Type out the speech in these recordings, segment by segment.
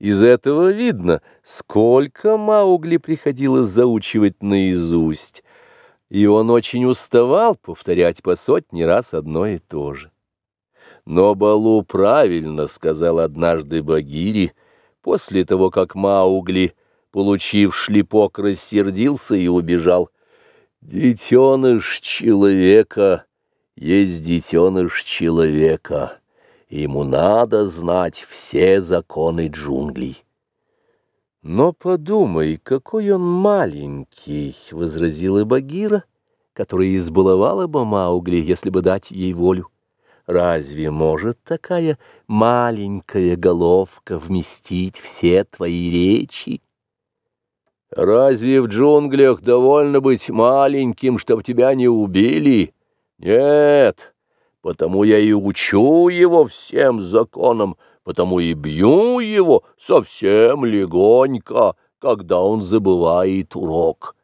Из этого видно, сколько Маугли приходилось заучивать наизусть, и он очень уставал повторять по сотни раз одно и то же. Но Балу правильно сказал однажды Багири, после того, как Маугли, получив шлепок, рассердился и убежал. «Детеныш человека есть детеныш человека» ему надо знать все законы джунглей. «Но подумай, какой он маленький!» — возразила Багира, которая избаловала бы Маугли, если бы дать ей волю. «Разве может такая маленькая головка вместить все твои речи?» «Разве в джунглях довольно быть маленьким, чтоб тебя не убили?» «Нет!» Потому я и учу его всем законам, потому и бью его совсем легонько, когда он забывает урок.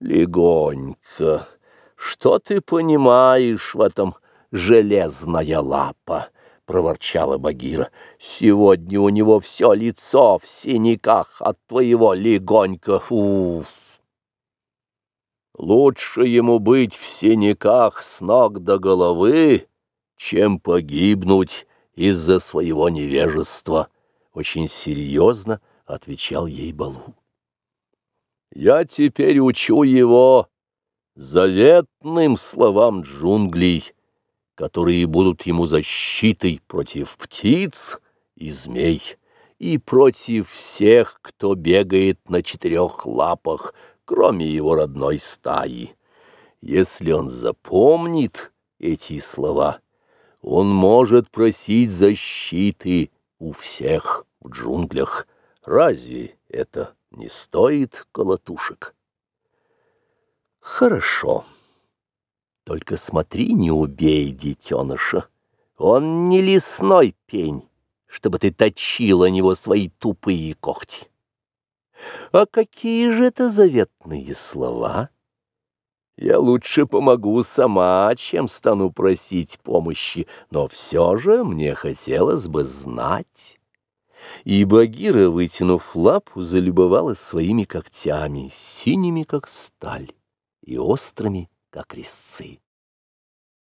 Легонько. Что ты понимаешь в этом железная лапа? — проворчала Багира. — Сегодня у него все лицо в синяках от твоего легонько. Уф! Лучше ему быть в синяках с ног до головы, чем погибнуть из-за своего невежества, — очень серьезно отвечал ей Балу. Я теперь учу его заветным словам джунглей, которые будут ему защитой против птиц и змей и против всех, кто бегает на четырех лапах, кроме его родной стаи. Если он запомнит эти слова, он может просить защиты у всех в джунглях. Разве это не стоит колотушек? Хорошо. Только смотри, не убей детеныша. Он не лесной пень, чтобы ты точил о него свои тупые когти. А какие же это заветные слова? Я лучше помогу сама, чем стану просить помощи, но все же мне хотелось бы знать. И Багира, вытянув лапу, залюбовалась своими когтями, синими, как сталь, и острыми, как резцы.